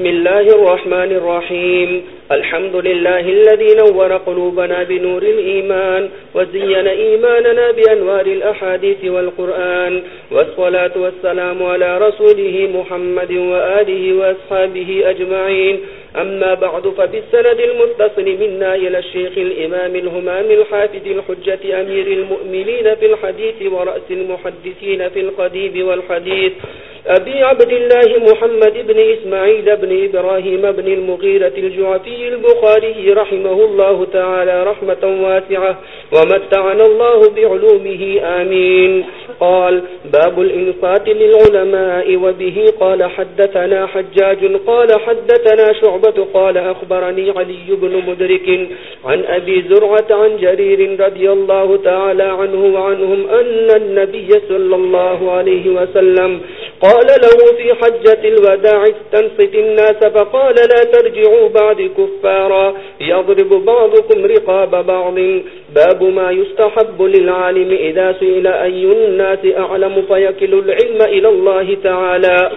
بسم الله الرحمن الرحيم. الحمد لله الذي نور قلوبنا بنور الإيمان، وزين إيماننا بأنوار الأحاديث والقرآن، والصلاة والسلام على رسوله محمد وآله وأصحابه أجمعين. أما بعد فبالسند المتصل منا إلى الشيخ الإمام الهمام الحافظ الحجة أمير المؤمنين في الحديث ورأس المحدثين في القديب والحديث. أبي عبد الله محمد بن إسماعيل بن إبراهيم بن المغيرة الجعفي البخاري رحمه الله تعالى رحمة واسعة، ومتعنا الله بعلومه، آمين. قال باب الإنصات للعلماء، وبه قال حدثنا حجاج، قال حدثنا شعبة، قال أخبرني علي بن مدرك عن أبي زرعة عن جرير رضي الله تعالى عنه وعنهم أن النبي صلى الله عليه وسلم قال له في حجة الوداع استنصت الناس فقال لا ترجعوا بعد كفارا. يضرب بعضكم رقاب بعض. باب ما يستحب للعالم إذا سئل أي الناس أعلم فيكل العلم إلى الله تعالى.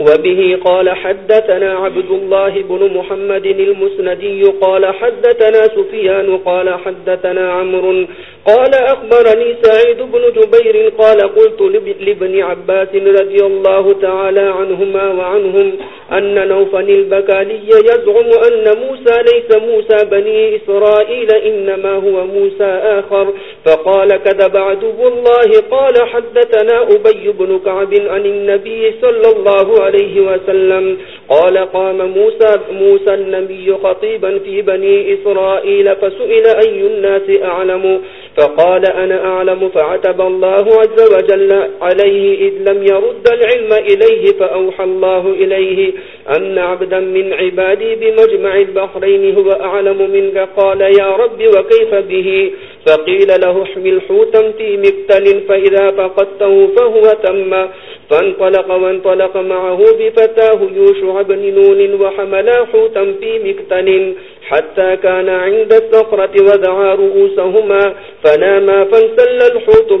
وبه قال حدثنا عبد الله بن محمد المسندي قال حدثنا سفيان قال حدثنا عمر قال أخبرني سعيد بن جبير قال قلت لابن عباس رضي الله تعالى عنهما وعنهم أن نوفن البكالي يزعم أن موسى ليس موسى بني إسرائيل إنما هو موسى آخر. فقال كذب عدو الله قال حدثنا أبي بن كعب عن النبي صلى الله عليه عليه وسلم. قال قام موسى, موسى النبي خطيبا في بني إسرائيل فسئل أي الناس أعلم. فقال أنا أعلم فعتب الله عز وجل عليه إذ لم يرد العلم إليه فأوحى الله إليه أن عبدا من عبادي بمجمع البحرين هو أعلم منك. قال يا رب وكيف به؟ فقيل له حمل حوتا في مكتل فإذا فقدته فهو تم، فانطلق وانطلق معه بفتاه يوشع بن نون وحملا حوتا في مكتل حتى كان عند الصخرة ودعا رؤوسهما، فناما فانسل الحوت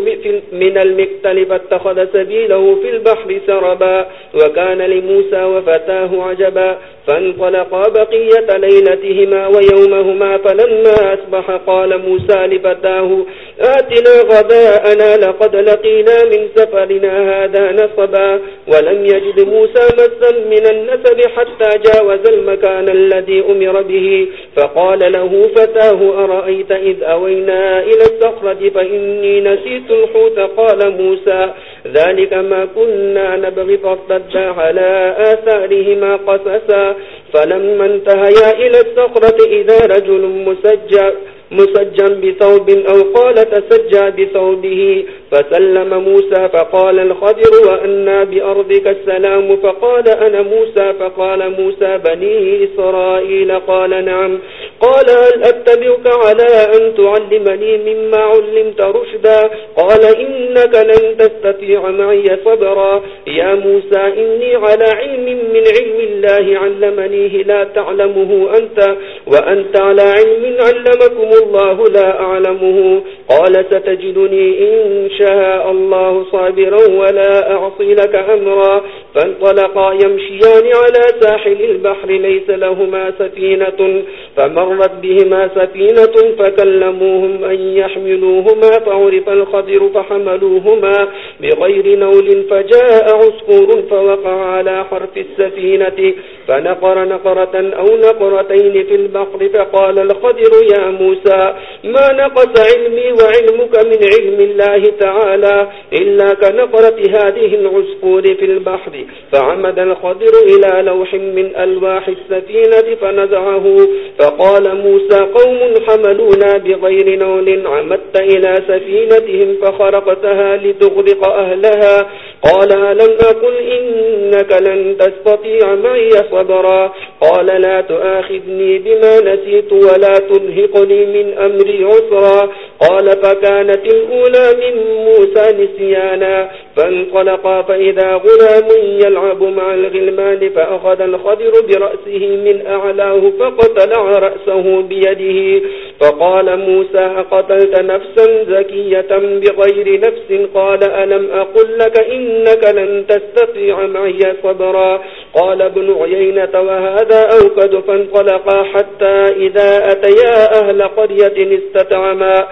من المكتل فاتخذ سبيله في البحر سربا، وكان لموسى وفتاه عجبا. فانطلقا بقية ليلتهما ويومهما، فلما أصبح قال موسى لفتاه، آتنا غباءنا لقد لقينا من سفرنا هذا نصبا. ولم يجد موسى مسا من النسب حتى جاوز المكان الذي أمر به. فقال له فتاه، أرأيت إذ أوينا إلى السخرة فإني نسيت الحوت؟ قال موسى ذلك ما كنا نبغي فارتدا على آثارهما قسسا فلما انتهيا إلى السخرة إذا رجل مسجى مسجا بثوب أو قال تسجى بثوبه، فسلم موسى، فقال الخضر وأنا بأرضك السلام. فقال أنا موسى، فقال موسى بني إسرائيل، قال نعم. قال هل أتبعك على أن تعلمني مما علمت رشدا؟ قال إنك لن تستطيع معي صبرا. يا موسى، إني على علم من علم الله علمنيه لا تعلمه أنت، وأنت على علم علمكم الله لا أعلمه. قال ستجدني إن شاء الله صابرا ولا أعصي لك أمرا. فانطلقا يمشيان على ساحل البحر، ليس لهما سفينة. فمرت بهما سفينة فكلموهم أن يحملوهما. فعرف الخضر فحملوهما بغير نول، فجاء عسكور فوقع على حرف السفينة. فنقر نقرة أو نقرتين في البحر، فقال الخضر يا موسى، ما نقص علمي وعلمك من علم الله تعالى، إلا كنقرة هذه العسكور في البحر. فعمد الخضر إلى لوح من ألواح السفينة فنزعه. فقال موسى، قوم حملونا بغير نول، عمدت إلى سفينتهم فخرقتها لتغرق أهلها. قال لم أقل إنك لن تستطيع معي صبرا قال لا تآخذني بما نسيت ولا تنهقني من أمري عسرا قال فكانت الأولى من موسى نسيانا فانطلقا فإذا غلام يلعب مع الغلمان فأخذ الخضر برأسه من أعلاه فقتلع رأسه بيده فقال موسى أقتلت نفسا زكية بغير نفس؟ قال ألم أقل لك إنك لن تستطيع معي صبرا؟ قال ابن عيينة وهذا أوكد فانطلقا حتى إذا أتيا أهل قرية استطعما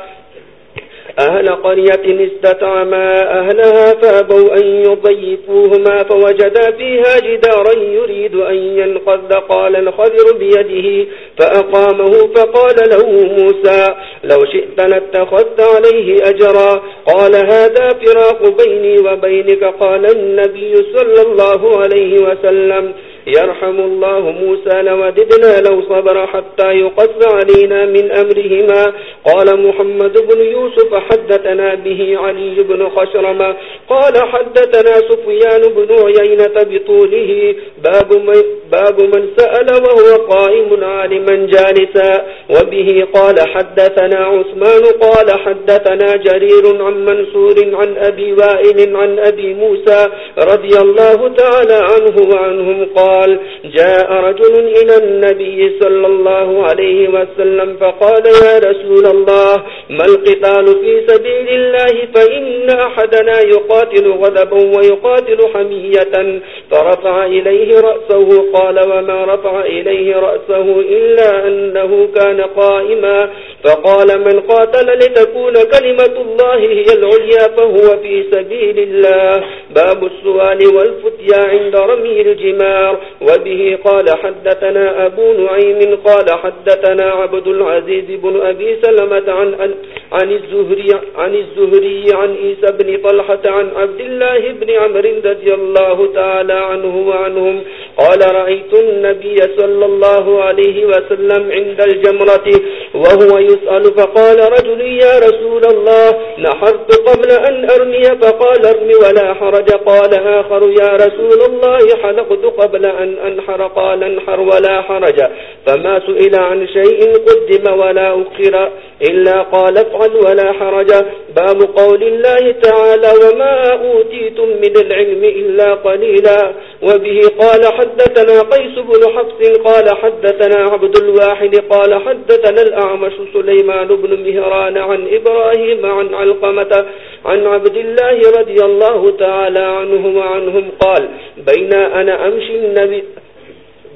أهل قرية استطعما أهلها فابوا أن يضيفوهما فوجدا فيها جدارا يريد أن ينقذ. قال الخذر بيده فأقامه فقال له موسى لو شئت لاتخذت عليه أجرا. قال هذا فراق بيني وبينك. قال النبي صلى الله عليه وسلم يرحم الله موسى لوددنا لو صبر حتى يقص علينا من أمرهما. قال محمد بن يوسف حدثنا به علي بن خشرم قال حدثنا سفيان بن عيينة بطوله. باب من, باب من سأل وهو قائم عالما جالسا. وبه قال حدثنا عثمان قال حدثنا جرير عن منصور عن أبي وائل عن أبي موسى رضي الله تعالى عنه وعنهم قال قال، جاء رجل إلى النبي صلى الله عليه وسلم فقال، يا رسول الله، ما القتال في سبيل الله؟ فإن أحدنا يقاتل غذبا ويقاتل حمية. فرفع إليه رأسه، قال، وما رفع إليه رأسه إلا أنه كان قائما. فقال من قاتل لتكون كلمة الله هي العليا فهو في سبيل الله. باب السؤال والفتيا عند رمي الجمار. وبه قال حدثنا أبو نعيم قال حدثنا عبد العزيز بن أبي سلمة عن, عن, الزهري, عن الزهري عن إيسى بن طلحة عن عبد الله بن عمر رضي الله تعالى عنه وعنهم. قال رأيت النبي صلى الله عليه وسلم عند الجمرة وهو يسأل فقال رجل يا رسول الله، نحرت قبل أن أرمي؟ فقال ارمي ولا حرج. قال آخر، يا رسول الله، حلقت قبل أن أنحر. قال انحر ولا حرج. فما سئل عن شيء قدم ولا أخر. إلا قال افعل ولا حرج. باب قول الله تعالى، وما أوتيتم من العلم إلا قليلا. وبه قال حدثنا قيس بن حفص قال حدثنا عبد الواحد قال حدثنا الأعمش سليمان بن مهران عن إبراهيم عن علقمة عن عبد الله رضي الله تعالى عنه وعنهم قال بين أنا أمشي النبي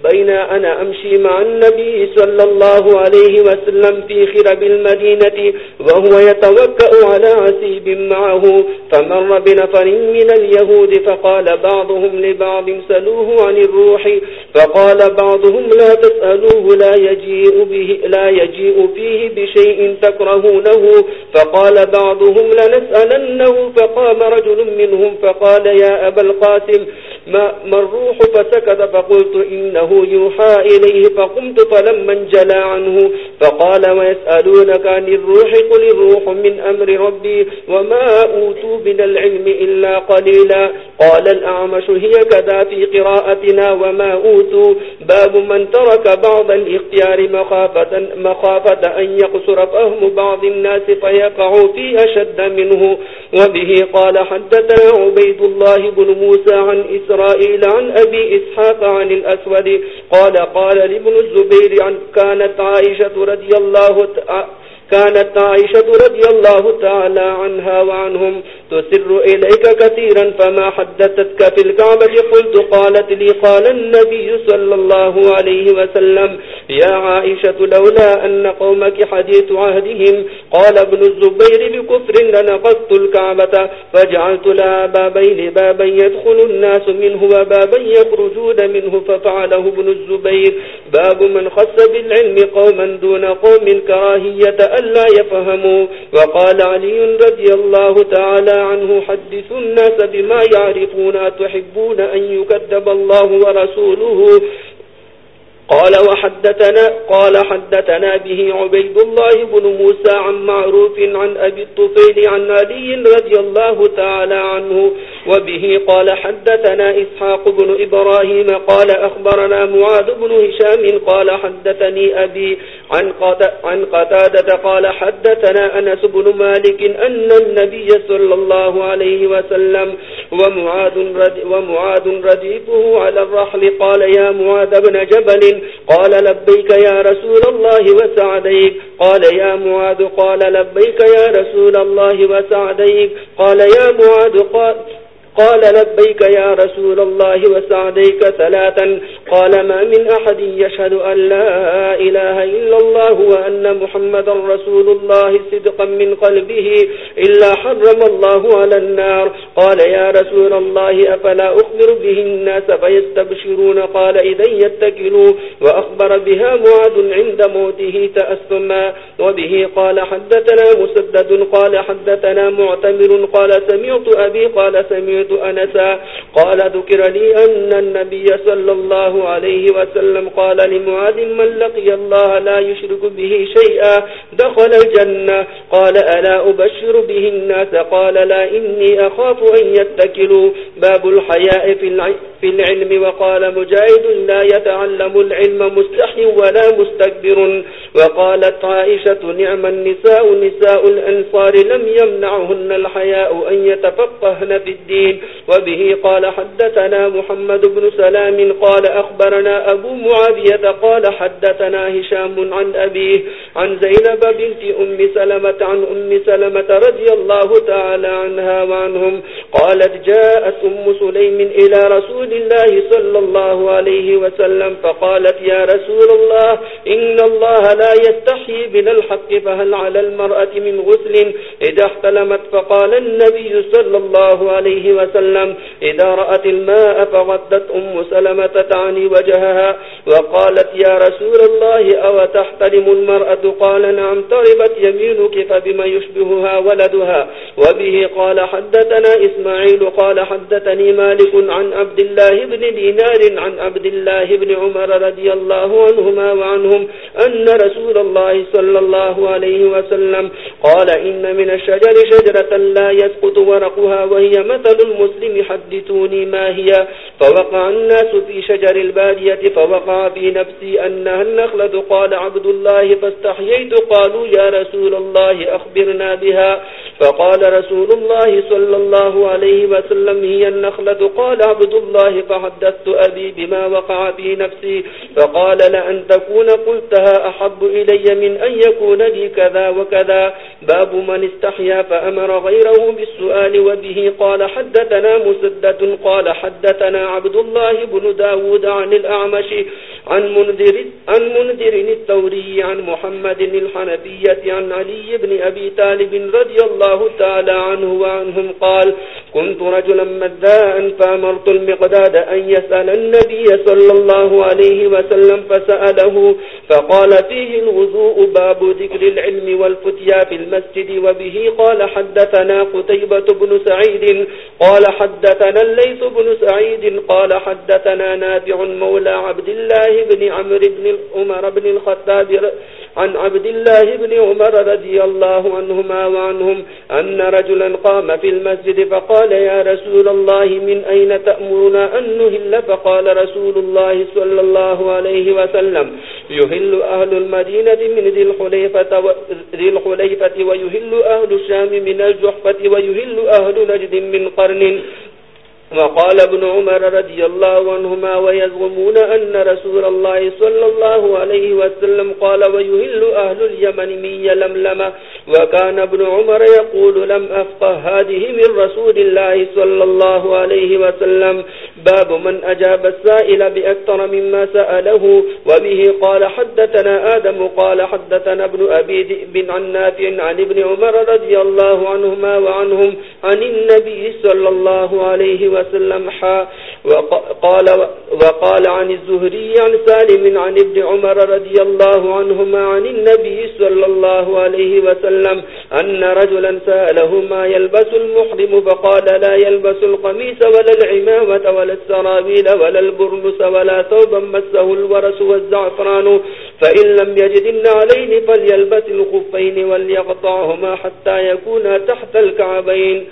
بين أنا أمشي مع النبي صلى الله عليه وسلم في خرب المدينة وهو يتوكأ على عسيب معه فمر بنفر من اليهود فقال بعضهم لبعض سلوه عن الروح فقال بعضهم لا تسألوه لا يجيء, به لا يجيء فيه بشيء تكرهونه فقال بعضهم لنسألنه فقام رجل منهم فقال يا أبا القاسم ما, الروح فسكت فقلت إنه يوحى إليه فقمت فلما انجلى عنه فقال ويسألونك عن الروح قل الروح من أمر ربي وما أوتوا من العلم إلا قليلا قال الأعمش هي كذا في قراءتنا وما أوتوا باب من ترك بعض الاختيار مخافة, مخافة أن يقصر فهم بعض الناس فيقعوا في أشد منه وبه قال حدثنا عبيد الله بن موسى عن إسرائيل إسرائيل عن أبي إسحاق عن الأسود قال قال لابن الزبير عن كانت عائشة رضي الله تعالى كانت عائشة رضي الله تعالى عنها وعنهم تسر إليك كثيرا فما حدثتك في الكعبة. قلت، قالت لي، قال النبي صلى الله عليه وسلم، يا عائشة، لولا أن قومك حديث عهدهم، قال ابن الزبير، بكفر لنقصت الكعبة، فجعلت لها بابين، بابا يدخل الناس منه وبابا يخرجون منه، ففعله ابن الزبير. باب من خص بالعلم قوما دون قوم كراهية ألا يفهموا. وقال علي رضي الله تعالى عنه حدث الناس بما يعرفون تحبون أن يكذب الله ورسوله؟ قال، وحدثنا قال، حدثنا به عبيد الله بن موسى عن معروف عن أبي الطفيل عن علي رضي الله تعالى عنه، وبه قال، حدثنا إسحاق بن إبراهيم، قال أخبرنا معاذ بن هشام، قال حدثني أبي عن قتادة قال حدثنا أنس بن مالك أن النبي صلى الله عليه وسلم ومعاذ رديفه على الرحل قال يا معاذ بن جبل قال لبيك يا رسول الله وسعديك قال يا معاذ قال لبيك يا رسول الله وسعديك قال يا معاذ قال قال لبيك يا رسول الله وسعديك ثلاثا. قال ما من أحد يشهد أن لا إله إلا الله وأن محمد رسول الله صدقا من قلبه إلا حرم الله على النار. قال يا رسول الله، أفلا أخبر به الناس فيستبشرون؟ قال إذا يتكلوا. وأخبر بها معاد عند موته تأثما وبه قال، حدثنا مسدد. قال، حدثنا معتمر. قال، سمعت أبي. قال، سمعت أنسا قال، ذكر لي أن النبي صلى الله عليه وسلم قال لمعاذ، من لقي الله لا يشرك به شيئا دخل الجنة. قال، ألا أبشر به الناس؟ قال، لا، إني أخاف أن يتكلوا باب الحياء في العلم وقال مجاهد لا يتعلم العلم مستحي ولا مستكبر. وقالت عائشة، نعم النساء، نساء الأنصار، لم يمنعهن الحياء أن يتفقهن في الدين. وبه قال، حدثنا محمد بن سلام، قال أخبرنا أبو معاوية، قال حدثنا هشام عن أبيه، عن زينب بنت أم سلمة، عن أم سلمة رضي الله تعالى عنها وعنهم، قالت جاءت أم سليم إلى رسول الله صلى الله عليه وسلم، فقالت يا رسول الله، إن الله لا يستحي بنا الحق فهل على المرأة من غسل؟ إذا احتلمت فقال النبي صلى الله عليه وسلم، إذا رأت الماء فغدت أم سلمة تعني وجهها، وقالت يا رسول الله أو تحترم المرأة؟ قال نعم تربت يمينك، فبما يشبهها ولدها؟ وبه قال حدثنا إسماعيل، قال حدثني مالك عن عبد الله بن دينار، عن عبد الله بن عمر رضي الله عنهما وعنهم أن رسول رسول الله صلى الله عليه وسلم قال إن من الشجر شجرة لا يسقط ورقها وهي مثل المسلم حدثوني ما هي فوقع الناس في شجر البادية فوقع في نفسي أنها النخلة قال عبد الله فاستحييت قالوا يا رسول الله أخبرنا بها فقال رسول الله صلى الله عليه وسلم هي النخلة قال عبد الله فحدثت أبي بما وقع في نفسي فقال لأن تكون قلتها أحب أحب إلي من أن يكون لي كذا وكذا باب من استحيا فأمر غيره بالسؤال وبه قال حدثنا مسدة قال حدثنا عبد الله بن داود عن الأعمش عن منذر, عن منذر التوري عن محمد الحنفية عن علي بن أبي طالب رضي الله تعالى عنه وعنهم قال كنت رجلا مذاء فأمرت المقداد أن يسأل النبي صلى الله عليه وسلم فسأله، فقال فيه الوضوء باب ذكر العلم والفتيا في المسجد وبه قال حدثنا قتيبة بن سعيد، قال حدثنا الليث بن سعيد، قال حدثنا نافع مولى عبد الله بن عمر بن الأمر بن الخطاب عن عبد الله بن عمر رضي الله عنهما وعنهم أن رجلا قام في المسجد فقال قال يا رسول الله من أين تأمرنا أن نهل؟ فقال رسول الله صلى الله عليه وسلم يهل أهل المدينة من ذي الخليفة, و... ذي الخليفة ويهل أهل الشام من الجحفة ويهل أهل نجد من قرن. وقال ابن عمر رضي الله عنهما ويزغمون أن رسول الله صلى الله عليه وسلم قال ويهل أهل اليمن من يلملم. وكان ابن عمر يقول لم أفقه هذه من رسول الله صلى الله عليه وسلم. باب من أجاب السائل بأكثر مما سأله. وبه قال حدثنا آدم قال حدثنا ابن أبي ذئب عن نافع عن ابن عمر رضي الله عنهما وعنهم عن النبي صلى الله عليه وسلم حا وقال, وقال عن الزهري عن سالم عن ابن عمر رضي الله عنهما عن النبي صلى الله عليه وسلم أن رجلا سأله ما يلبس المحرم فقال لا يلبس القميس ولا العمامة ولا السرابيل ولا البرنس ولا ثوبا مسه الورس والزعفران فإن لم يجدن عليه فليلبس الخفين وليقطعهما حتى يكون تحت الكعبين.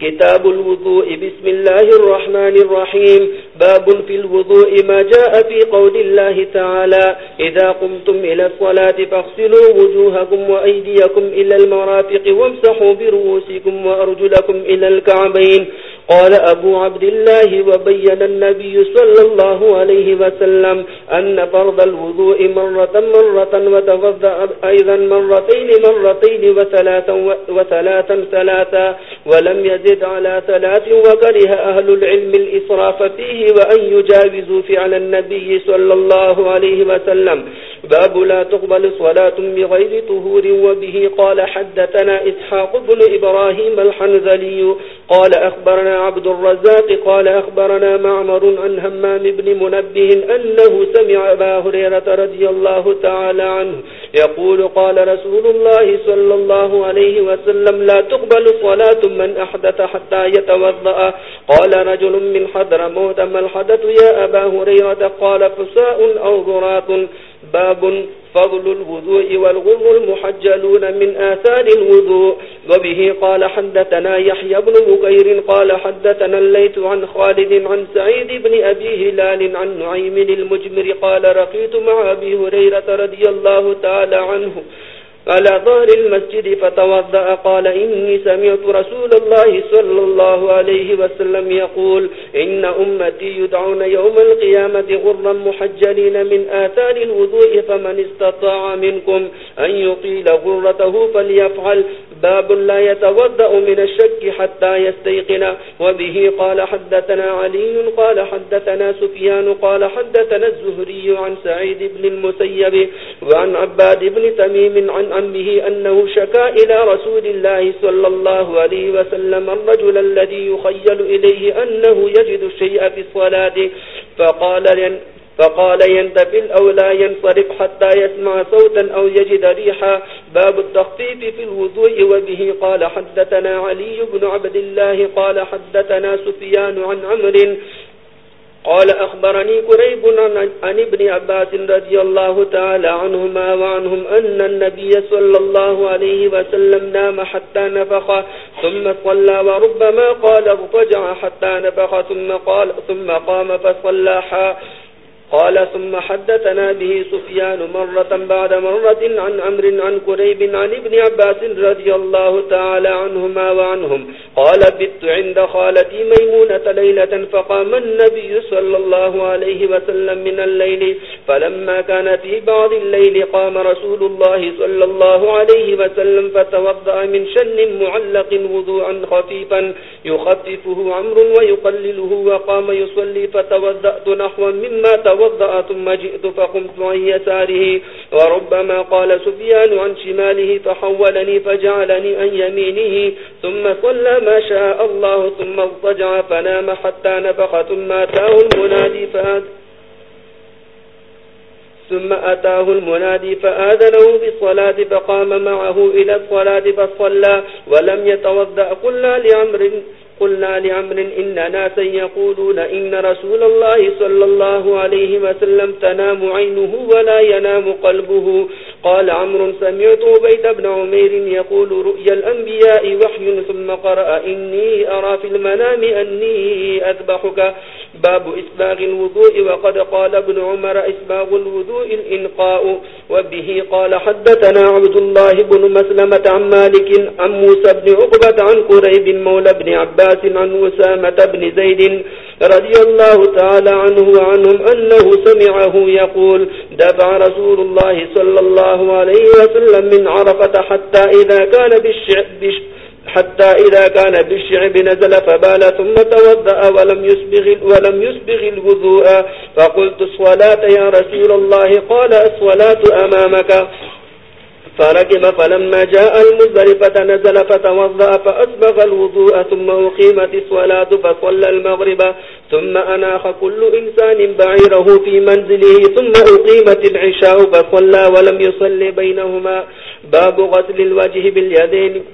كتاب الوضوء، بسم الله الرحمن الرحيم. باب في الوضوء، ما جاء في قول الله تعالى إذا قمتم إلى الصلاة فاغسلوا وجوهكم وأيديكم إلى المرافق وامسحوا برؤوسكم وأرجلكم إلى الكعبين. قال أبو عبد الله وبين النبي صلى الله عليه وسلم أن فرض الوضوء مرة مرة وتغذى أيضا مرتين مرتين وثلاثا وثلاثا ثلاثا ولم يزد على ثلاث وكره أهل العلم الإصراف فيه وأن يجاوزوا فعل النبي صلى الله عليه وسلم. باب لا تقبل صلاة بغير طهور وبه قال حدثنا إسحاق بن إبراهيم الحنزلي قال أخبرنا عبد الرزاق قال أخبرنا معمر عن همام بن منبه أنه سمع أبا هريرة رضي الله تعالى عنه يقول قال رسول الله صلى الله عليه وسلم لا تقبل صلاة من أحدث حتى يتوضأ. قال رجل من حضر موت، ما الحدث يا أبا هريرة؟ قال فساء أو ضرات باب فضل الوضوء والغر المحجلون من آثار الوضوء. وبه قال حدثنا يحيى بن مكير قال حدثنا الليت عن خالد عن سعيد بن أبي هلال عن نعيم المجمر قال رقيت مع أبي هريرة رضي الله تعالى عنه على ظهر المسجد فتوضأ، قال، إني سمعت رسول الله صلى الله عليه وسلم يقول، إن أمتي يدعون يوم القيامة غرا محجلين من آثار الوضوء، فمن استطاع منكم أن يطيل غرته فليفعل. باب لا يتوضأ من الشك حتى يستيقن. وبه قال، حدثنا علي، قال، حدثنا سفيان، قال، حدثنا الزهري عن سعيد بن المسيب، وعن عباد بن تميم، عن أمه أنه شكا إلى رسول الله صلى الله عليه وسلم الرجل الذي يخيل إليه أنه يجد الشيء في الصلاة. فقال لن فقال ينتفل أو لا ينصرف حتى يسمع صوتا أو يجد ريحا. باب التخفيف في الوضوء وبه. قال حدثنا علي بن عبد الله قال حدثنا سفيان عن عمر قال أخبرني كريب عن ابن عباس رضي الله تعالى عنهما وعنهم أن النبي صلى الله عليه وسلم نام حتى نفخ ثم صلى وربما قال ارتجع حتى نفخ ثم, قال ثم قام فصلى حا قال، ثم حدثنا به سفيان مرة بعد مرة عن أمر عن كريب عن ابن عباس رضي الله تعالى عنهما وعنهم. قال، بت عند خالتي ميمونة ليلة، فقام النبي صلى الله عليه وسلم من الليل، فلما كان في بعض الليل قام رسول الله صلى الله عليه وسلم، فتوضأ من شن معلق وضوعا خفيفا يخففه عمر ويقلله، وقام يصلي، فتوضأت نحو مما توضأ توضأ ثم جئت فقمت عن يساره، وربما قال سفيان عن شماله فحولني فجعلني عن يمينه، ثم صلى ما شاء الله، ثم اضطجع، فنام حتى نفخ، ثم أتاه المنادي فآذ ثم أتاه المنادي فآذنه بالصلاة، فقام معه إلى الصلاة فصلى، ولم يتوضأ، قلنا لعمر قلنا لعمر إن ناسا يقولون إن رسول الله صلى الله عليه وسلم تنام عينه ولا ينام قلبه. قال عمر سمعت بيت ابن عمير يقول رؤيا الأنبياء وحي، ثم قرأ، إني أرى في المنام أني أذبحك. باب إسباغ الوضوء، وقد قال ابن عمر إسباغ الوضوء الإنقاء، وبه قال حدثنا عبد الله بن مسلمة عن مالك، عن موسى بن عقبة، عن قريب مولى بن عباس، عن وسامة بن زيد رضي الله تعالى عنه وعنهم أنه سمعه يقول دفع رسول الله صلى الله عليه وسلم من عرفة حتى إذا كان بالشعب حتى إذا كان بالشعب نزل فبال ثم توضأ ولم يسبغ, ولم يسبغ الوضوء. فقلت الصلاة يا رسول الله. قال الصلاة أمامك. فركب فلما جاء المزدلفة نزل فتوضأ فأسبغ الوضوء ثم أقيمت الصلاة فصلى المغرب. ثم أناخ كل إنسان بعيره في منزله. ثم أقيمت العشاء فصلى ولم يصلي بينهما. باب غسل الوجه باليدين.